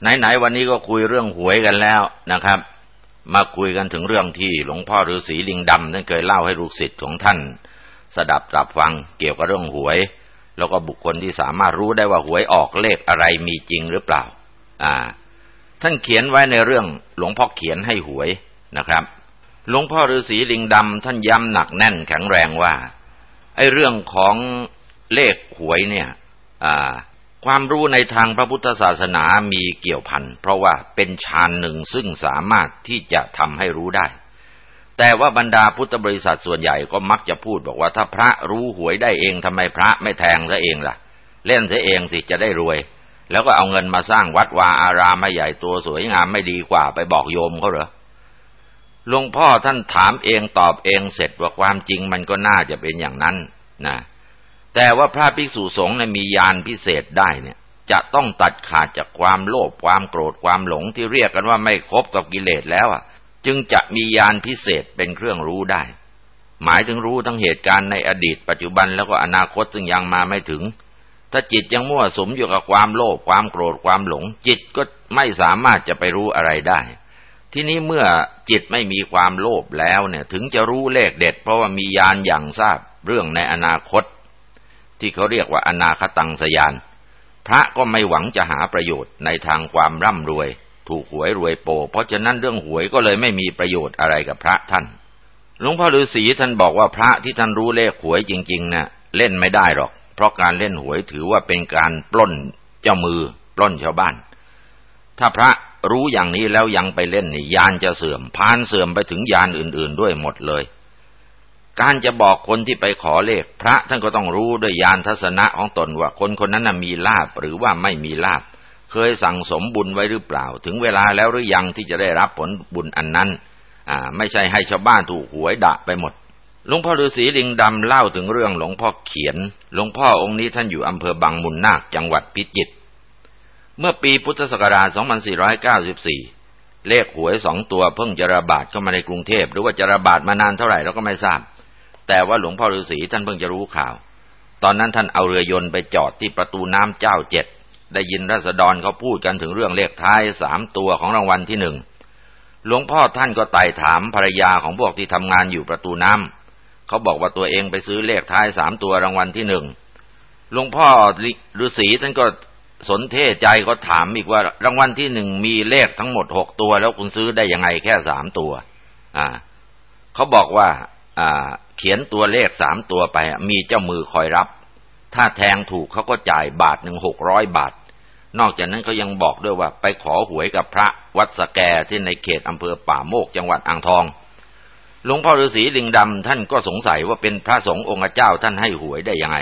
ไหนๆวันนี้ก็คุยเรื่องหวยกันแล้วนะครับ มาคุยกันถึงเรื่องที่หลวงพ่อฤาษีลิงดำท่านเคยเล่าให้ลูกศิษย์ของท่าน สดับรับฟังเกี่ยวกับเรื่องหวย แล้วก็บุคคลที่สามารถรู้ได้ว่าหวยออกเลขอะไรมีจริงหรือเปล่า อ่า ท่านเขียนไว้ในเรื่องหลวงพ่อเขียนให้หวยนะครับหลวงพ่อฤาษีลิงดำท่านย้ำหนักแน่นแข็งแรงว่าไอ้เรื่องของเลขหวยเนี่ย อ่า ความรู้ในทางพระพุทธศาสนามีเกี่ยวพัน เพราะว่าเป็นฌานหนึ่งซึ่งสามารถที่จะทำให้รู้ได้ แต่ว่าบรรดาพุทธบริษัทส่วนใหญ่ก็มักจะพูดบอกว่าถ้าพระรู้หวยได้เองทำไมพระไม่แทงซะเองล่ะ เล่นซะเองสิจะได้รวย แล้วก็เอาเงินมาสร้างวัดวาอารามให้ใหญ่ตัวสวยงามไม่ดีกว่าไปบอกโยมเขาเหรอหลวงพ่อท่านถามเองตอบเองเสร็จว่าความจริงมันก็น่าจะเป็นอย่างนั้นนะ แต่ว่าพระภิกษุสงฆ์มียานพิเศษได้เนี่ย จะต้องตัดขาดจากความโลภความโกรธความหลงที่เรียกกันว่าไม่ครบกับกิเลสแล้วอะ จึงจะมียานพิเศษเป็นเครื่องรู้ได้ หมายถึงรู้ทั้งเหตุการณ์ในอดีต ปัจจุบันแล้วก็อนาคตซึ่งยังมาไม่ถึง ถ้าจิตยังมั่วสมอยู่กับความโลภความโกรธความหลง จิตก็ไม่สามารถจะไปรู้อะไรได้ทีนี้เมื่อจิตไม่มีความโลภแล้วเนี่ย ถึงจะรู้เลขเด็ด เพราะว่ามียานอย่างทราบเรื่องในอนาคต ที่เขาเรียกว่าอนาคตังสยาน พระก็ไม่หวังจะหาประโยชน์ในทางความร่ำรวย ถูกหวยรวยโป เพราะฉะนั้นเรื่องหวยก็เลยไม่มีประโยชน์อะไรกับพระท่านหลวงพ่อฤาษีท่านบอกว่าพระที่ท่านรู้เลขหวยจริงๆนะ่ะเล่นไม่ได้หรอก เพราะการเล่นหวยถือว่าเป็นการปล้นเจ้ามือปล้นชาวบ้าน ถ้าพระรู้อย่างนี้แล้วยังไปเล่นนี่ยานจะเสื่อมพานเสื่อมไปถึงยานอื่น ๆ ด้วยหมดเลย การจะบอกคนที่ไปขอเลข พระท่านก็ต้องรู้ด้วยญาณทัศนะของตนว่าคนคนนั้นมีลาบหรือว่าไม่มีลาบ เคยสั่งสมบุญไว้หรือเปล่า ถึงเวลาแล้วหรือยังที่จะได้รับผลบุญอันนั้น อ่า ไม่ใช่ให้ชาวบ้านถูกหวยดะไปหมดหลวงพ่อฤาษีลิงดำเล่าถึงเรื่องหลวงพ่อเขียน หลวงพ่อองค์นี้ท่านอยู่อำเภอบางมุนนาคจังหวัดพิจิตรเมื่อปีพุทธศักราช 2494 เลขหวยสองตัวเพิ่งจะระบาดเข้ามาในกรุงเทพ หรือว่าจะระบาดมานานเท่าไหร่เราก็ไม่ทราบ แต่ว่าหลวงพ่อฤาษีท่านเพิ่งจะรู้ข่าว ตอนนั้นท่านเอาเรือยนต์ไปจอดที่ประตูน้ำเจ้าเจ็ด ได้ยินรัษฎรเขาพูดกันถึงเรื่องเลขท้ายสามตัวของรางวัลที่หนึ่ง หลวงพ่อท่านก็ไต่ถามภรรยาของพวกที่ทำงานอยู่ประตูน้ำเขาบอกว่าตัวเองไปซื้อเลขท้ายสามตัวรางวัลที่หนึ่ง หลวงพ่อฤาษีท่านก็สนเทใจก็ถามอีกว่ารางวัลที่หนึ่งมีเลขทั้งหมดหกตัว แล้วคุณซื้อได้ยังไงแค่สามตัว อ่า เขาบอกว่า อ่า เขียนตัวเลขสามตัวไป มีเจ้ามือคอยรับ ถ้าแทงถูกเขาก็จ่ายบาทหนึ่งหกร้อยบาท นอกจากนั้นเขายังบอกด้วยว่าไปขอหวยกับพระวัดสแกที่ในเขตอำเภอป่าโมกจังหวัดอ่างทองหลวงพ่อฤาษีลิงดำท่านก็สงสัยว่าเป็นพระสงฆ์องค์เจ้าท่านให้หวยได้ยังไง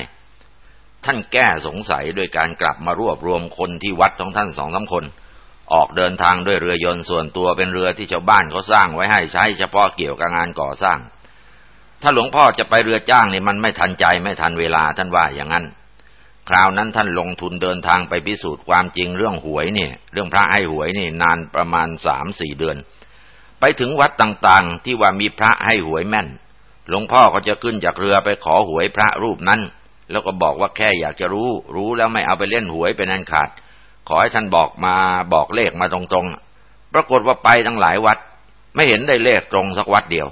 ท่านแก้สงสัยโดยการกลับมารวบรวมคนที่วัดของท่านสองสาคน ออกเดินทางด้วยเรือยนต์ส่วนตัวเป็นเรือที่ชาวบ้านเขาสร้างไว้ให้ใช้เฉพาะเกี่ยวกับงานก่อสร้าง ถ้าหลวงพ่อจะไปเรือจ้างนี่มันไม่ทันใจไม่ทันเวลาท่านว่าอย่างนั้น คราวนั้นท่านลงทุนเดินทางไปพิสูจน์ความจริงเรื่องหวยเนี่ย เรื่องพระให้หวยนี่นานประมาณสามสี่เดือน ไปถึงวัดต่างๆ ที่ว่ามีพระให้หวยแม่น หลวงพ่อก็จะขึ้นจากเรือไปขอหวยพระรูปนั้น แล้วก็บอกว่าแค่อยากจะรู้ รู้แล้วไม่เอาไปเล่นหวยเป็นอันขาด ขอให้ท่านบอกมาบอกเลขมาตรงๆ ปรากฏว่าไปทั้งหลายวัด ไม่เห็นได้เลขตรงสักวัดเดียว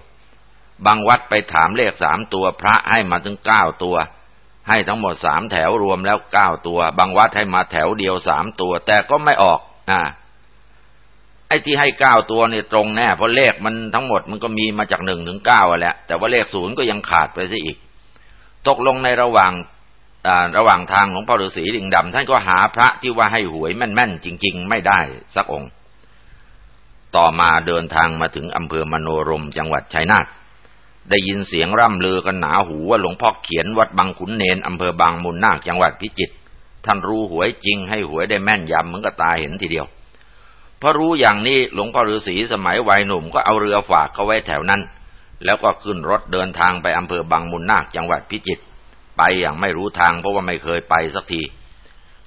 บางวัดไปถามเลขสามตัวพระให้มาถึงเก้าตัว ให้ทั้งหมดสามแถวรวมแล้วเก้าตัว บางวัดให้มาแถวเดียวสามตัว แต่ก็ไม่ออกอ่าไอ้ที่ให้เก้าตัวเนี่ยตรงแน่เพราะเลขมันทั้งหมดมันก็มีมาจากหนึ่งถึงเก้าแหละแต่ว่าเลขศูนย์ก็ยังขาดไปซะอีก ตกลงในระหว่างระหว่างทางหลวงพ่อฤาษีลิงดำท่านก็หาพระที่ว่าให้หวยแม่นๆจริง ๆ ไม่ได้สักองค์ ต่อมาเดินทางมาถึงอำเภอมโนรมจังหวัดชัยนาท ได้ยินเสียงร่ำลือกันหนาหูว่าหลวงพ่อเขียนวัดบางขุนเนนอำเภอบางมุนนาคจังหวัดพิจิตรท่านรู้หวยจริงให้หวยได้แม่นยำเหมือนกับตาเห็นทีเดียวพอรู้อย่างนี้หลวงพ่อฤาษีสมัยวัยหนุ่มก็เอาเรือฝากเขาไว้แถวนั้น แล้วก็ขึ้นรถเดินทางไปอำเภอบางมุนนาคจังหวัดพิจิตรไปอย่างไม่รู้ทางเพราะว่าไม่เคยไปสักที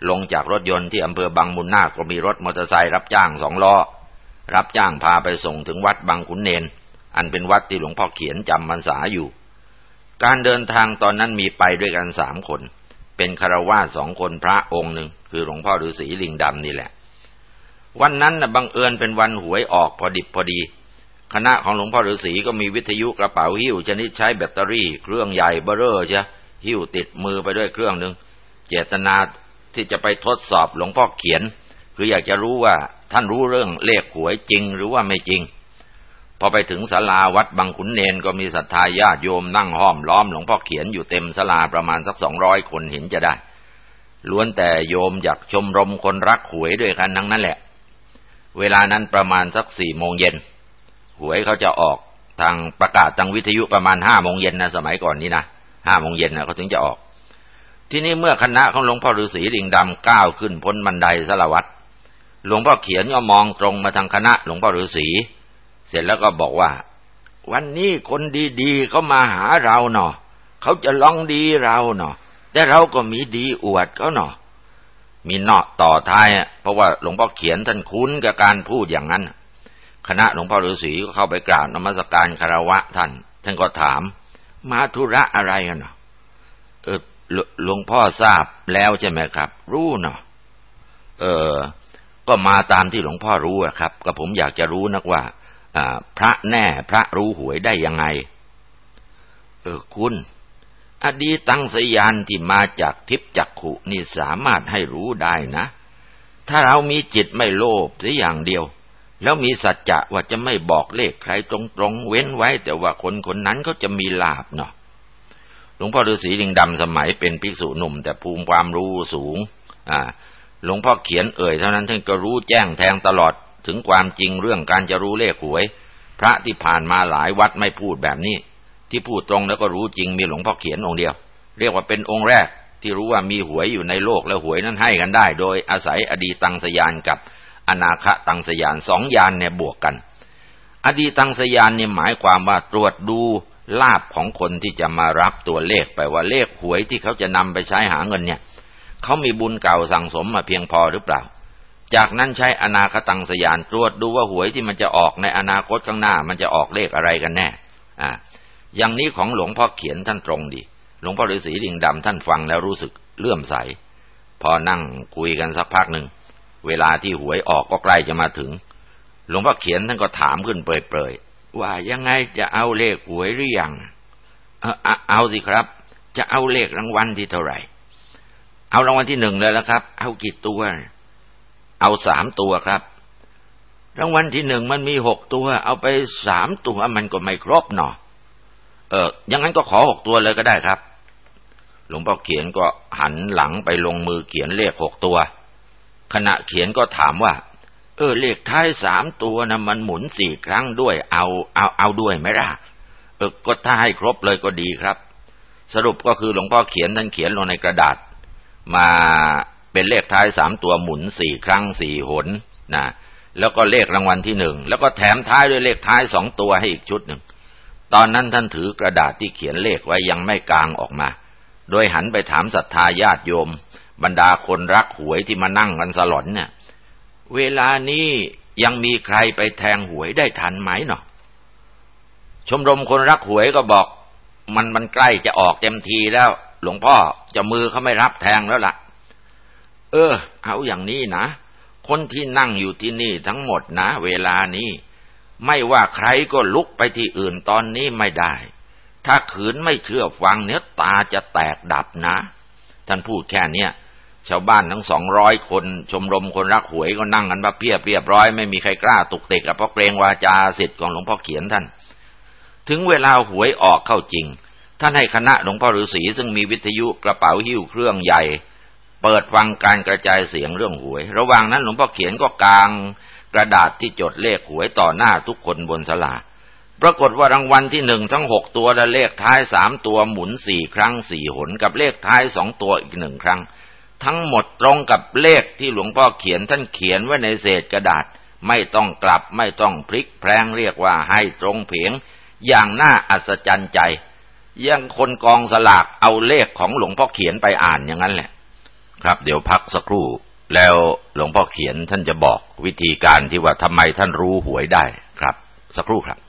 ลงจากรถยนต์ที่อำเภอบางมุนนาคก็มีรถมอเตอร์ไซค์รับจ้างสองล้อรับจ้างพาไปส่งถึงวัดบางขุนเนน อันเป็นวัดที่หลวงพ่อเขียนจำพรรษาอยู่ การเดินทางตอนนั้นมีไปด้วยกันสามคน เป็นคารวาสสองคนพระองค์หนึ่งคือหลวงพ่อฤาษีลิงดำนี่แหละ วันนั้นนะบังเอิญเป็นวันหวยออกพอดิบพอดี คณะของหลวงพ่อฤาษีก็มีวิทยุกระเป๋าหิ้วชนิดใช้แบตเตอรี่ เครื่องใหญ่เบ้อเร่อใช่หิ้วติดมือไปด้วยเครื่องหนึ่งเจตนาที่จะไปทดสอบหลวงพ่อเขียน คืออยากจะรู้ว่าท่านรู้เรื่องเลขหวยจริงหรือว่าไม่จริง พอไปถึงศาลาวัดบางขุนเนนก็มีศรัทธาญาติโยมนั่งห้อมล้อมหลวงพ่อเขียนอยู่เต็มศาลาประมาณสักสองร้อยคนเห็นจะได้ ล้วนแต่โยมอยากชมรมคนรักหวยด้วยกันทั้งนั้นแหละ เวลานั้นประมาณสักสี่โมงเย็นหวยเขาจะออกทางประกาศทางวิทยุประมาณห้าโมงเย็นนะสมัยก่อนนี้นะห้าโมงเย็นนะเขาถึงจะออก ที่นี้เมื่อคณะของหลวงพ่อฤาษีลิงดำก้าวขึ้นพ้นบันไดสละวัดหลวงพ่อเขียนก็มองตรงมาทางคณะหลวงพ่อฤาษี เสร็จแล้วก็บอกว่า วันนี้คนดีๆเขามาหาเราเนาะเขาจะลองดีเราเนาะแต่เราก็มีดีอวดเขาเนาะมีเนาะต่อท้ายเพราะว่าหลวงพ่อเขียนท่านคุ้นกับการพูดอย่างนั้น คณะหลวงพ่อฤาษีก็เข้าไปกราบนมัสการคารวะท่าน ท่านก็ถาม มาธุระอะไรกันเนาะเออหลวงพ่อทราบแล้วใช่ไหมครับ รู้เนาะเออ ก็มาตามที่หลวงพ่อรู้ครับ ก็ผมอยากจะรู้นักว่า พระแน่พระรู้หวยได้ยังไง เออคุณ อดีตังสยานที่มาจากทิพจักขุนี่สามารถให้รู้ได้นะ ถ้าเรามีจิตไม่โลภสัอย่างเดียว แล้วมีสัจจะว่าจะไม่บอกเลขใครตรงๆเว้นไว้ แต่ว่าคนคนนั้นเขาจะมีลาบเนาะหลวงพ่อฤาษีลิงดำสมัยเป็นภิกษุหนุ่ม แต่ภูมิความรู้สูง อ่า หลวงพ่อเขียนเอ่ยเท่านั้นท่านก็รู้แจ้งแทงตลอด ถึงความจริงเรื่องการจะรู้เลขหวย พระที่ผ่านมาหลายวัดไม่พูดแบบนี้ ที่พูดตรงแล้วก็รู้จริงมีหลวงพ่อเขียนองค์เดียว เรียกว่าเป็นองค์แรกที่รู้ว่ามีหวยอยู่ในโลกและหวยนั้นให้กันได้ โดยอาศัยอดีตังสยานกับอนาคตังสยานสองยานเนี่ยบวกกัน อดีตังสยานเนี่ยหมายความว่าตรวจดูลาบของคนที่จะมารับตัวเลขไปว่าเลขหวยที่เขาจะนำไปใช้หาเงินเนี่ยเขามีบุญเก่าสั่งสมมาเพียงพอหรือเปล่า จากนั้นใช้อนาคตังสยานตรวจดูว่าหวยที่มันจะออกในอนาคตข้างหน้า มันจะออกเลขอะไรกันแน่อ่าอย่างนี้ของหลวงพ่อเขียนท่านตรงดีหลวงพ่อฤาษีลิงดำท่านฟังแล้วรู้สึกเลื่อมใส พอนั่งคุยกันสักพักหนึ่งเวลาที่หวยออกก็ใกล้จะมาถึง หลวงพ่อเขียนท่านก็ถามขึ้นเปรยๆว่ายังไงจะเอาเลขหวยหรือยังเอาเอาสิครับ จะเอาเลขรางวัลที่เท่าไหร่ เอารางวัลที่หนึ่งเลยแล้วครับ เอากี่ตัว เอาสามตัวครับ รางวัลที่หนึ่งมันมีหกตัว เอาไปสามตัวมันก็ไม่ครบเนาะเออยังงั้นก็ขอหกตัวเลยก็ได้ครับ หลวงพ่อเขียนก็หันหลังไปลงมือเขียนเลขหกตัว ขณะเขียนก็ถามว่า เออ เลขท้ายสามตัวนะมันหมุนสี่ครั้งด้วย เอาเอาเอาด้วยไหมล่ะ เออ ก็ถ้าให้ครบเลยก็ดีครับ สรุปก็คือหลวงพ่อเขียนท่านเขียนลงในกระดาษ มา เป็นเลขท้ายสามตัวหมุนสี่ครั้งสี่หนนะแล้วก็เลขรางวัลที่หนึ่งแล้วก็แถมท้ายด้วยเลขท้ายสองตัวให้อีกชุดหนึ่งตอนนั้นท่านถือกระดาษที่เขียนเลขไว้ยังไม่กลางออกมา โดยหันไปถามศรัทธาญาติโยม บรรดาคนรักหวยที่มานั่งกันสลอนเนี่ยเวลานี้ยังมีใครไปแทงหวยได้ทันไหมเนาะชมรมคนรักหวยก็บอก มันมันใกล้จะออกเต็มทีแล้ว หลวงพ่อจะมือเขาไม่รับแทงแล้วละ่ะ เออ เอาอย่างนี้นะ คนที่นั่งอยู่ที่นี่ทั้งหมดนะ เวลานี้ ไม่ว่าใครก็ลุกไปที่อื่นตอนนี้ไม่ได้ ถ้าขืนไม่เชื่อฟังเนื้อตาจะแตกดับนะ ท่านพูดแค่เนี้ยชาวบ้านทั้งสองร้อยคน ชมรมคนรักหวยก็นั่งกันมาเพียบเรียบร้อยไม่มีใครกล้าตุกเตกเพราะเกรงวาจาสิทธิ์ของหลวงพ่อเขียนท่าน ถึงเวลาหวยออกเข้าจริง ท่านให้คณะหลวงพ่อฤาษีซึ่งมีวิทยุกระเป๋าหิ้วเครื่องใหญ่ เปิดฟังการกระจายเสียงเรื่องหวย ระหว่างนั้นหลวงพ่อเขียนก็กางกระดาษที่จดเลขหวยต่อหน้าทุกคนบนสลาปรากฏว่ารางวัลที่หนึ่งทั้งหกตัวและเลขท้ายสามตัวหมุนสี่ครั้งสี่หน กับเลขท้ายสองตัวอีกหนึ่งครั้ง ทั้งหมดตรงกับเลขที่หลวงพ่อเขียนท่านเขียนไว้ในเศษกระดาษ ไม่ต้องกลับไม่ต้องพลิกแพลงเรียกว่าให้ตรงเพียง อย่างน่าอัศจรรย์ใจ ยังคนกองสลากเอาเลขของหลวงพ่อเขียนไปอ่านอย่างนั้นแหละ ครับ เดี๋ยวพักสักครู่ แล้วหลวงพ่อเขียนท่านจะบอกวิธีการที่ว่าทำไมท่านรู้หวยได้ครับ สักครู่ครับ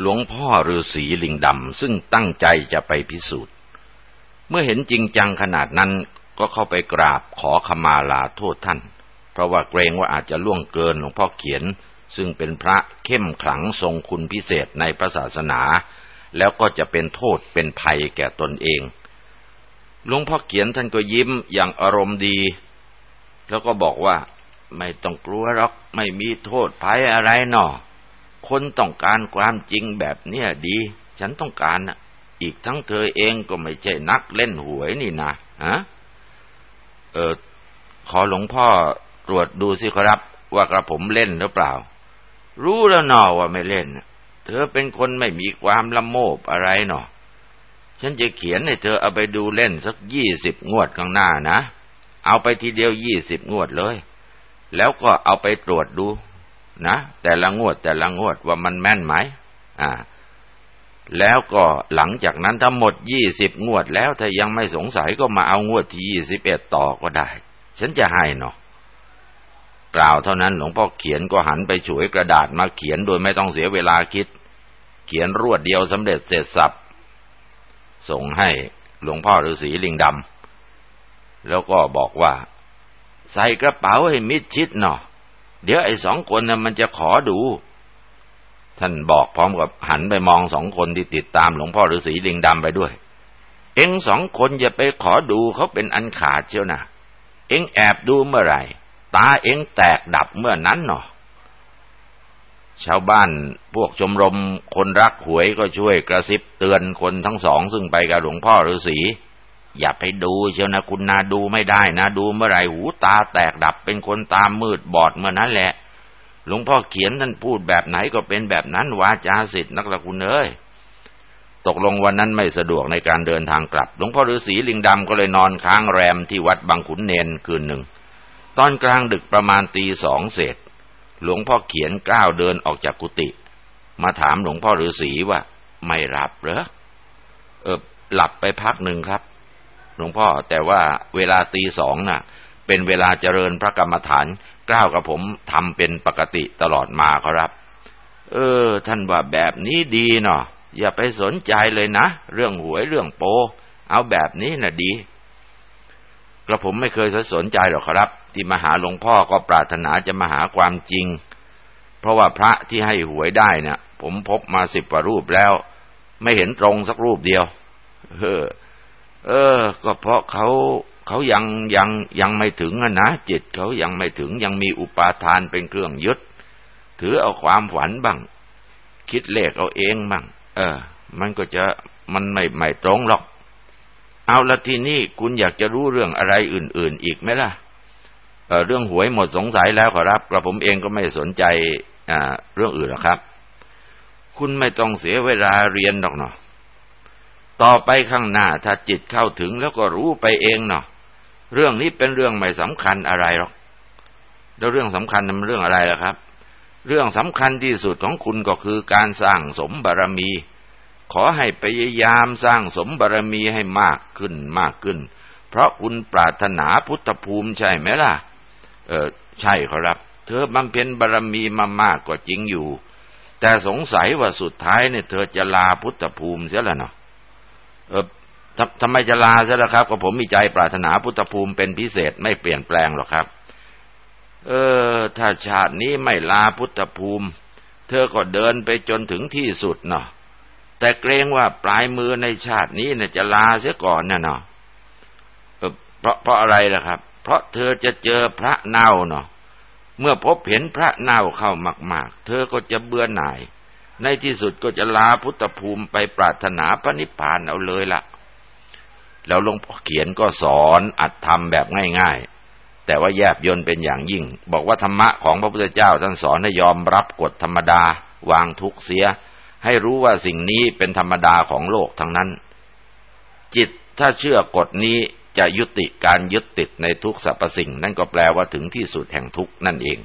หลวงพ่อฤาษีลิงดำซึ่งตั้งใจจะไปพิสูจน์ เมื่อเห็นจริงจังขนาดนั้นก็เข้าไปกราบขอขมาลาโทษท่าน เพราะว่าเกรงว่าอาจจะล่วงเกินหลวงพ่อเขียน ซึ่งเป็นพระเข้มขลังทรงคุณพิเศษในพระศาสนา แล้วก็จะเป็นโทษเป็นภัยแก่ตนเองหลวงพ่อเขียนท่านก็ยิ้มอย่างอารมณ์ดี แล้วก็บอกว่าไม่ต้องกลัวหรอกไม่มีโทษภัยอะไรหนอ คนต้องการความจริงแบบเนี้ยดี ฉันต้องการนะอีกทั้งเธอเองก็ไม่ใช่นักเล่นหวยนี่นะฮะเออขอหลวงพ่อตรวจดูสิครับ ว่ากระผมเล่นหรือเปล่า รู้แล้วนอว่าไม่เล่น เธอเป็นคนไม่มีความละโมบอะไรหนอ ฉันจะเขียนให้เธอเอาไปดูเล่นสักยี่สิบงวดข้างหน้านะ เอาไปทีเดียวยี่สิบงวดเลย แล้วก็เอาไปตรวจดูนะแต่ละงวดแต่ละงวดว่ามันแม่นไหมอ่า แล้วก็หลังจากนั้นทั้งหมดยี่สิบงวดแล้วถ้ายังไม่สงสัยก็มาเอางวดที่ยี่สิบเอ็ดต่อก็ได้ ฉันจะให้เนาะ กล่าวเท่านั้นหลวงพ่อเขียนก็หันไปฉวยกระดาษมาเขียนโดยไม่ต้องเสียเวลาคิด เขียนรวดเดียวสำเร็จเสร็จสับส่งให้หลวงพ่อฤาษีลิงดำแล้วก็บอกว่า ใส่กระเป๋าให้มิดชิดเนาะเดี๋ยวไอ้สองคนน่ะมันจะขอดู ท่านบอกพร้อมกับหันไปมองสองคนที่ติดตามหลวงพ่อฤาษีลิงดำไปด้วย เอ็งสองคนอย่าไปขอดูเขาเป็นอันขาดเชียวนะเอ็งแอบดูเมื่อไหร่ ตาเอ็งแตกดับเมื่อนั้นเนาะชาวบ้านพวกชมรมคนรักหวยก็ช่วยกระซิบเตือนคนทั้งสองซึ่งไปกับหลวงพ่อฤาษีอย่าไปดูเชียวนะคุณนาดูไม่ได้นะ ดูเมื่อไรหูตาแตกดับเป็นคนตามืดบอดเมื่อนั้นแหละ หลวงพ่อเขียนท่านพูดแบบไหนก็เป็นแบบนั้นวาจาสิทธิ์นักละคุณเอ้ยตกลงวันนั้นไม่สะดวกในการเดินทางกลับ หลวงพ่อฤาษีลิงดำก็เลยนอนค้างแรมที่วัดบางขุนเนนคืนหนึ่ง ตอนกลางดึกประมาณตีสองเศษ หลวงพ่อเขียนก้าวเดินออกจากกุฏิมาถามหลวงพ่อฤาษีว่า ไม่รับเหรอเออหลับไปพักหนึ่งครับ หลวงพ่อแต่ว่าเวลาตีสองน่ะ เป็นเวลาเจริญพระกรรมฐานกล้าวกับผมทำเป็นปกติตลอดมาครับ เออ ท่านว่าแบบนี้ดีเนาะอย่าไปสนใจเลยนะ เรื่องหวยเรื่องโป เอาแบบนี้น่ะดี ระผมไม่เคยสนใจหรอกครับ ที่มาหาหลวงพ่อก็ปรารถนาจะมาหาความจริง เพราะว่าพระที่ให้หวยได้เนี่ยผมพบมาสิบกว่ารูปแล้ว ไม่เห็นตรงสักรูปเดียว เออ เออ ก็เพราะเขาเขายังยังยังไม่ถึงนะจิตเขายังไม่ถึงยังมีอุปาทานเป็นเครื่องยึดถือเอาความฝันบ้าง คิดเลขเอาเองบ้าง เออ มันก็จะมันไม่ไม่ตรงหรอก เอาละทีนี้คุณอยากจะรู้เรื่องอะไรอื่น ๆ อีกไหมล่ะเรื่องหวยหมดสงสัยแล้วขอรับกระผมเองก็ไม่สนใจเรื่องอื่นหรอกครับ คุณไม่ต้องเสียเวลาเรียนหรอกเนาะต่อไปข้างหน้าถ้าจิตเข้าถึงแล้วก็รู้ไปเองเนาะเรื่องนี้เป็นเรื่องไม่สำคัญอะไรหรอกแล้วเรื่องสำคัญมันเรื่องอะไรล่ะครับ เรื่องสำคัญที่สุดของคุณก็คือการสร้างสมบารมี ขอให้พยายามสร้างสมบารมีให้มากขึ้นมากขึ้น เพราะคุณปรารถนาพุทธภูมิใช่ไหมล่ะ เออใช่ครับ เธอบำเพ็ญบารมีมามากก็จริงอยู่ แต่สงสัยว่าสุดท้ายเนี่ยเธอจะลาพุทธภูมิเสียแล้วเนาะเออททำไมจะลาเสียล่ะครับก็ผมมีใจปรารถนาพุทธภูมิเป็นพิเศษไม่เปลี่ยนแปลงหรอกครับ เออ ถ้าชาตินี้ไม่ลาพุทธภูมิ เธอก็เดินไปจนถึงที่สุดเนาะ แต่เกรงว่าปลายมือในชาตินี้เนี่ยจะลาเสียก่อนน่ะเนาะเพราะเพราะอะไรล่ะครับ เพราะเธอจะเจอพระเน่าเนาะเมื่อพบเห็นพระเน่าเข้ามาก ๆ เธอก็จะเบื่อหน่าย ในที่สุดก็จะลาพุทธภูมิไปปรารถนาพระนิพพานเอาเลยละแล้วหลวงพ่อเขียนก็สอนอัดธรรมแบบง่าย ๆ แต่ว่าแยบยนเป็นอย่างยิ่ง บอกว่าธรรมะของพระพุทธเจ้าท่านสอนให้ยอมรับกฎธรรมดา วางทุกเสีย ให้รู้ว่าสิ่งนี้เป็นธรรมดาของโลกทั้งนั้น จิตถ้าเชื่อกฎนี้จะยุติการยึดติดในทุกสรรพสิ่ง นั่นก็แปลว่าถึงที่สุดแห่งทุกนั่นเอง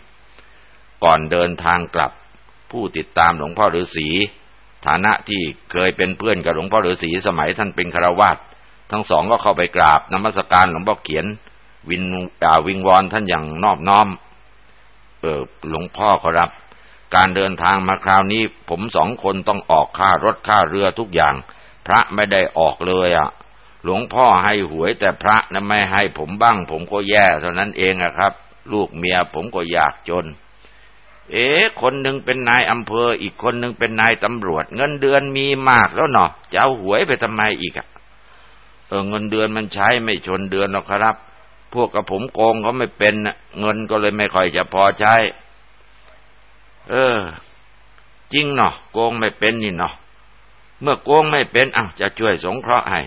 ก่อนเดินทางกลับ ผู้ติดตามหลวงพ่อฤาษีฐานะที่เคยเป็นเพื่อนกับหลวงพ่อฤาษีสมัยท่านเป็นคารวาสทั้งสองก็เข้าไปกราบนมัสการหลวงพ่อเขียน วินอ่าวิงวอนท่านอย่างนอบน้อม เออหลวงพ่อขอรับ การเดินทางมาคราวนี้ ผมสองคนต้องออกค่ารถค่าเรือทุกอย่าง พระไม่ได้ออกเลยอะ่ะ หลวงพ่อให้หวยแต่พระนะไม่ให้ผมบ้าง ผมก็แย่เท่านั้นเองอะครับ ลูกเมียผมก็อยากจน เอ๋คนหนึ่งเป็นนายอำเภอ อีกคนหนึ่งเป็นนายตำรวจ เงินเดือนมีมากแล้วเนาะจะเอาหวยไปทำไมอีกอะเออเงินเดือนมันใช้ไม่ชนเดือนหรอกครับ พวกกับผมโกงเขาไม่เป็นเงินก็เลยไม่ค่อยจะพอใช้ เออ จริงเนาะโกงไม่เป็นนี่เนาะเมื่อโกงไม่เป็นอ้าวจะช่วยสงเคราะห์ให้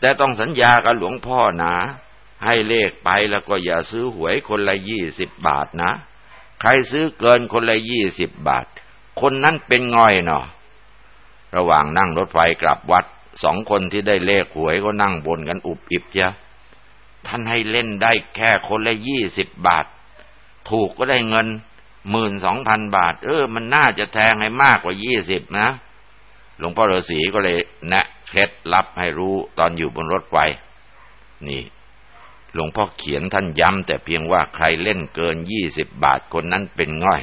แต่ต้องสัญญากับหลวงพ่อนะ ให้เลขไปแล้วก็อย่าซื้อหวยคนละยี่สิบบาทนะ ใครซื้อเกินคนละยี่สิบบาท คนนั้นเป็นง่อยเนาะระหว่างนั่งรถไฟกลับวัดสองคนที่ได้เลขหวยก็นั่งบนกันอุบอิบเจ้าท่านให้เล่นได้แค่คนละยี่สิบบาท ถูกก็ได้เงิน หมื่นสองพันบาท เออ มันน่าจะแทงให้มากกว่ายี่สิบนะ หลวงพ่อฤาษีก็เลยแนะ เคล็ดลับให้รู้ตอนอยู่บนรถไฟ นี่ หลวงพ่อเขียนท่านย้ำแต่เพียงว่าใครเล่นเกินยี่สิบบาทคนนั้นเป็นง่อย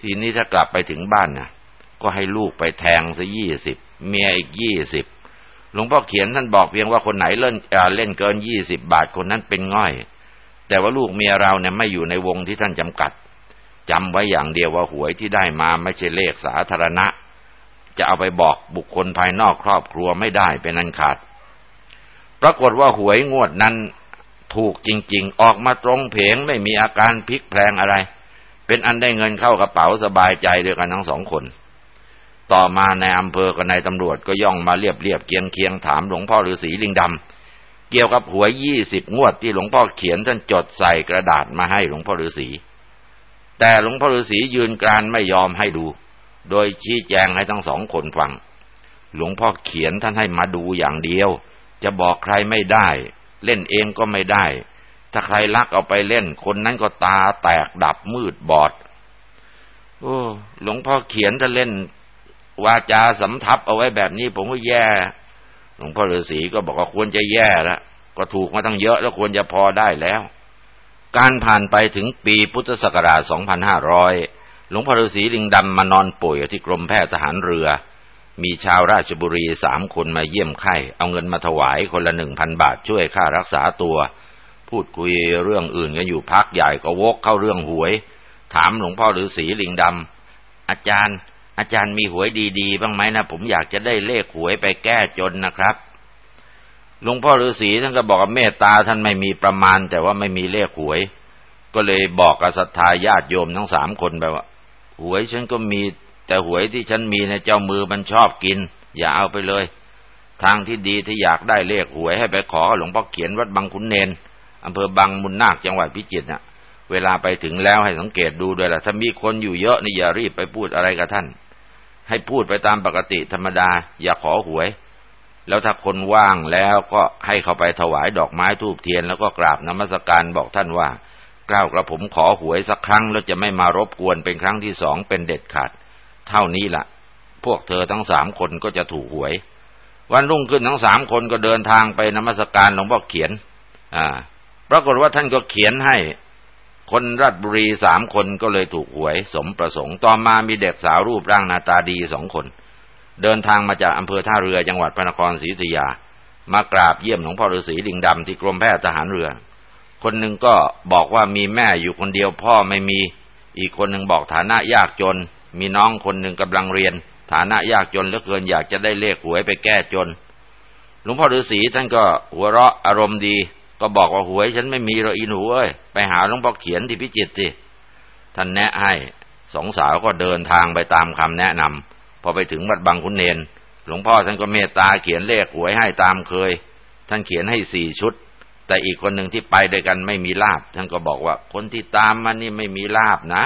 ทีนี้ถ้ากลับไปถึงบ้านนะก็ให้ลูกไปแทงซะยี่สิบเมียอีกยี่สิบหลวงพ่อเขียนท่านบอกเพียงว่าคนไหนเล่นเล่นเกินยี่สิบบาทคนนั้นเป็นง่อย แต่ว่าลูกเมียเราเนี่ยไม่อยู่ในวงที่ท่านจำกัด จำไว้อย่างเดียวว่าหวยที่ได้มาไม่ใช่เลขสาธารณะ จะเอาไปบอกบุคคลภายนอกครอบครัวไม่ได้เป็นอันขาด ปรากฏว่าหวยงวดนั้นถูกจริง ๆ ออกมาตรงเพงไม่มีอาการพลิกแพลงอะไร เป็นอันได้เงินเข้ากระเป๋าสบายใจด้วยกันทั้งสองคน ต่อมาในอำเภอกับนายตำรวจก็ย่องมาเรียบเรียบเคียงเคียงถามหลวงพ่อฤาษีลิงดำเกี่ยวกับหวยยี่สิบงวดที่หลวงพ่อเขียนท่านจดใส่กระดาษมาให้หลวงพ่อฤาษี แต่หลวงพ่อฤาษียืนกรานไม่ยอมให้ดู โดยชี้แจงให้ทั้งสองคนฟัง หลวงพ่อเขียนท่านให้มาดูอย่างเดียว จะบอกใครไม่ได้ เล่นเองก็ไม่ได้ ถ้าใครลักเอาไปเล่น คนนั้นก็ตาแตกดับมืดบอด โอ้หลวงพ่อเขียนจะเล่น วาจาสำทับเอาไว้แบบนี้ ผมก็แย่ หลวงพ่อฤาษีก็บอกว่าควรจะแย่แล้วก็ถูกมาตั้งเยอะแล้วควรจะพอได้แล้ว การผ่านไปถึงปีพุทธศักราช 2500 หลวงพ่อฤาษีลิงดำมานอนป่วยที่กรมแพทย์ทหารเรือ มีชาวราชบุรีสามคนมาเยี่ยมไข้ เอาเงินมาถวายคนละหนึ่งพันบาทช่วยค่ารักษาตัว พูดคุยเรื่องอื่นกันอยู่พักใหญ่ก็วกเข้าเรื่องหวย ถามหลวงพ่อฤาษีลิงดำอาจารย์ อาจารย์มีหวยดีๆ บ้างไหมนะ ผมอยากจะได้เลขหวยไปแก้จนนะครับ หลวงพ่อฤาษีท่านก็บอกว่าเมตตาท่านไม่มีประมาณ แต่ว่าไม่มีเลขหวย ก็เลยบอกกับศรัทธาญาติโยมทั้งสามคนไปว่า หวยฉันก็มี แต่หวยที่ฉันมีในเจ้ามือมันชอบกิน อย่าเอาไปเลย ทางที่ดีที่อยากได้เลขหวยให้ไปขอหลวงพ่อเขียนวัดบางขุนเนนอำเภอบางมุนนาคจังหวัดพิจิตรน่ะ เวลาไปถึงแล้วให้สังเกตดูด้วยล่ะถ้ามีคนอยู่เยอะนี่อย่ารีบไปพูดอะไรกับท่าน ให้พูดไปตามปกติธรรมดา อย่าขอหวย แล้วถ้าคนว่างแล้วก็ให้เขาไปถวายดอกไม้ทูบเทียนแล้วก็กราบนมัสการบอกท่านว่าเกล้ากระผมขอหวยสักครั้ง แล้วจะไม่มารบกวนเป็นครั้งที่สองเป็นเด็ดขาด เท่านี้ละ่ะ พวกเธอทั้งสามคนก็จะถูกหวย วันรุ่งขึ้นทั้งสามคนก็เดินทางไปนมัสการหลวงพ่อเขียน อ่า ปรากฏว่าท่านก็เขียนให้ คนราชบุรีสามคนก็เลยถูกหวย สมประสงค์ต่อมามีเด็กสาวรูปร่างหน้าตาดีสองคน เดินทางมาจากอำเภอท่าเรือจังหวัดพระนครศรีอยุธยามากราบเยี่ยมหลวงพ่อฤาษีลิงดำที่กรมแพทย์ทหารเรือ คนหนึ่งก็บอกว่ามีแม่อยู่คนเดียวพ่อไม่มี อีกคนหนึ่งบอกฐานะยากจน มีน้องคนหนึ่งกำลังเรียน ฐานะยากจนเหลือเกินอยากจะได้เลขหวยไปแก้จน หลวงพ่อฤาษีท่านก็หัวเราะอารมณ์ดี ก็บอกว่าหวยฉันไม่มีหรออินหูเอ้ยไปหาหลวงพ่อเขียนที่พิจิตรสิท่านแนะให้สองสาวก็เดินทางไปตามคำแนะนำ พอไปถึงวัดบางขุนเนน หลวงพ่อท่านก็เมตตาเขียนเลขหวยให้ตามเคย ท่านเขียนให้สี่ชุด แต่อีกคนหนึ่งที่ไปด้วยกันไม่มีลาบ ท่านก็บอกว่าคนที่ตามมันนี่ไม่มีลาบนะ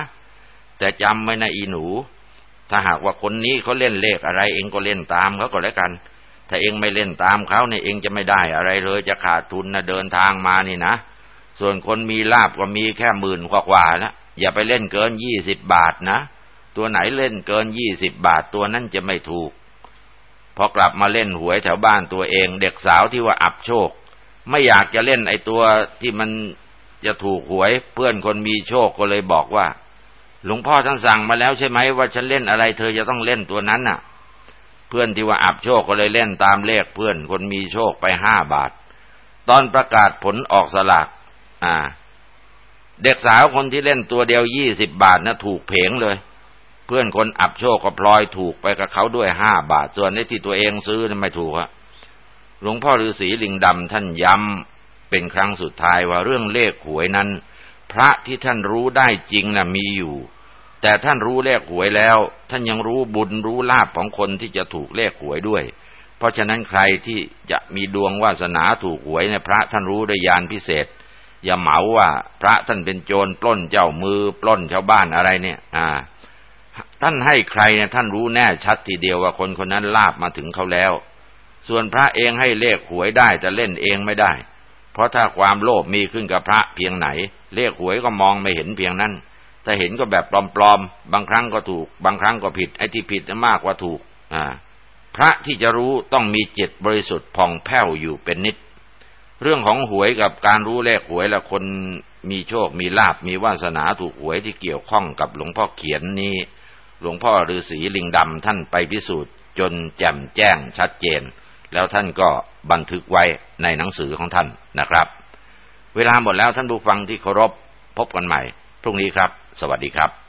แต่จำไว้นะอีหนู ถ้าหากว่าคนนี้เขาเล่นเลขอะไร เองก็เล่นตามเขาก็แล้วกัน ถ้าเองไม่เล่นตามเขาเนี่ยเองจะไม่ได้อะไรเลย จะขาดทุนนะเดินทางมานี่นะ ส่วนคนมีลาบก็มีแค่หมื่นกว่าๆนะอย่าไปเล่นเกินยี่สิบบาทนะ ตัวไหนเล่นเกินยี่สิบบาทตัวนั้นจะไม่ถูก พอกลับมาเล่นหวยแถวบ้านตัวเอง เด็กสาวที่ว่าอับโชค ไม่อยากจะเล่นไอ้ตัวที่มันจะถูกหวย เพื่อนคนมีโชคก็เลยบอกว่า หลวงพ่อท่านสั่งมาแล้วใช่ไหมว่าฉันเล่นอะไร เธอจะต้องเล่นตัวนั้นน่ะ เพื่อนที่ว่าอับโชคก็เลยเล่นตามเลขเพื่อนคนมีโชคไปห้าบาท ตอนประกาศผลออกสลากอ่า เด็กสาวคนที่เล่นตัวเดียวยี่สิบบาทนะถูกเพงเลย เพื่อนคนอับโชคก็พลอยถูกไปกับเขาด้วยห้าบาท ส่วนในที่ตัวเองซื้อนะไม่ถูกอะหลวงพ่อฤาษีลิงดำท่านย้ำเป็นครั้งสุดท้ายว่าเรื่องเลขหวยนั้น พระที่ท่านรู้ได้จริงนะมีอยู่ แต่ท่านรู้เลขหวยแล้ว ท่านยังรู้บุญรู้ลาภของคนที่จะถูกเลขหวยด้วย เพราะฉะนั้นใครที่จะมีดวงวาสนาถูกหวยเนี่ยพระท่านรู้ด้วยยานพิเศษ อย่าเหมาว่า พระท่านเป็นโจรปล้นเจ้ามือปล้นชาวบ้านอะไรเนี่ย อ่า ท่านให้ใครเนี่ยท่านรู้แน่ชัดทีเดียวว่าคนคนนั้นลาบมาถึงเขาแล้ว ส่วนพระเองให้เลขหวยได้แต่เล่นเองไม่ได้ เพราะถ้าความโลภมีขึ้นกับพระเพียงไหน เลขหวยก็มองไม่เห็นเพียงนั้น แต่เห็นก็แบบปลอมๆ บางครั้งก็ถูก บางครั้งก็ผิด ไอ้ที่ผิดมากกว่าถูก อ่า พระที่จะรู้ต้องมีจิตบริสุทธิ์ผ่องแผ้วอยู่เป็นนิด เรื่องของหวยกับการรู้เลขหวยและคนมีโชค มีลาบ มีวาสนาถูกหวยที่เกี่ยวข้องกับหลวงพ่อเขียนนี้ หลวงพ่อฤาษีลิงดำท่านไปพิสูจน์ จนแจ่มแจ้งชัดเจน แล้วท่านก็บันทึกไว้ในหนังสือของท่านนะครับ เวลาหมดแล้วท่านผู้ฟังที่เคารพพบกันใหม่ พรุ่งนี้ครับ สวัสดีครับ